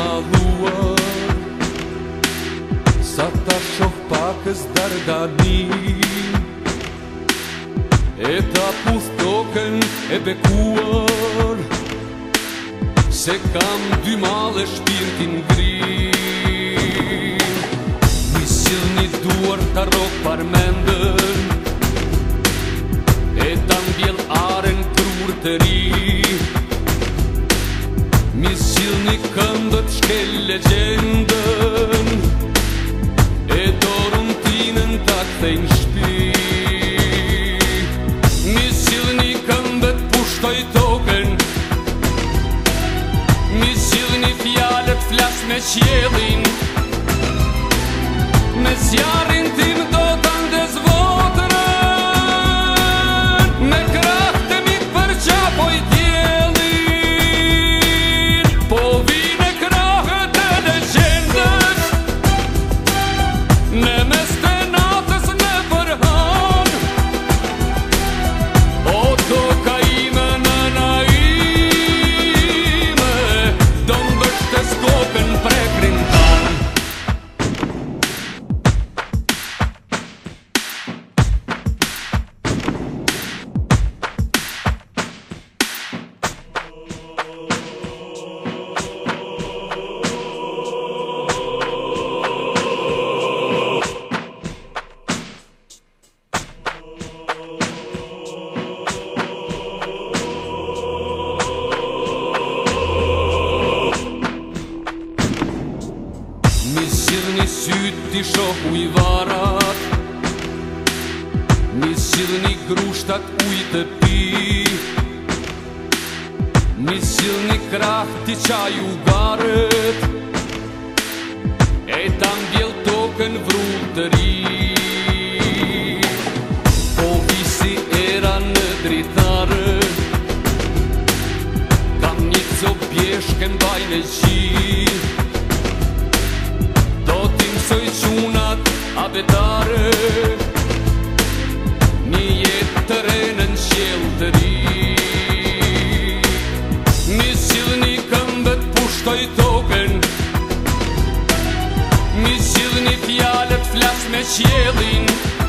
malua Sa ta shoh pakës dardani E ta puth token e bekuar Se kam dy male shpirtin gri Mi sil një duar ta rok par mendër E ta mbjell aren krur të ri Mi sil një kërë Dhe të shke legjendën E dorën ti në në shpi Një silë një këmë dhe të pushtoj token Një silë një fjallë të me qjelin Me zjarin tim do Mi zhidh një sytë i shoh ujvarat Mi zhidh një grushtat ujtë pi Mi zhidh një krah t'i qaj u garët E ta mbjell tokën vrull të ri Po visi era në dritharë Kam një co pjeshkën bajnë gjithë betare Një jetë të rejnë në qelë të ri Një cilë një këmbë të pushtoj token Një cilë një fjallë të flasë me qelin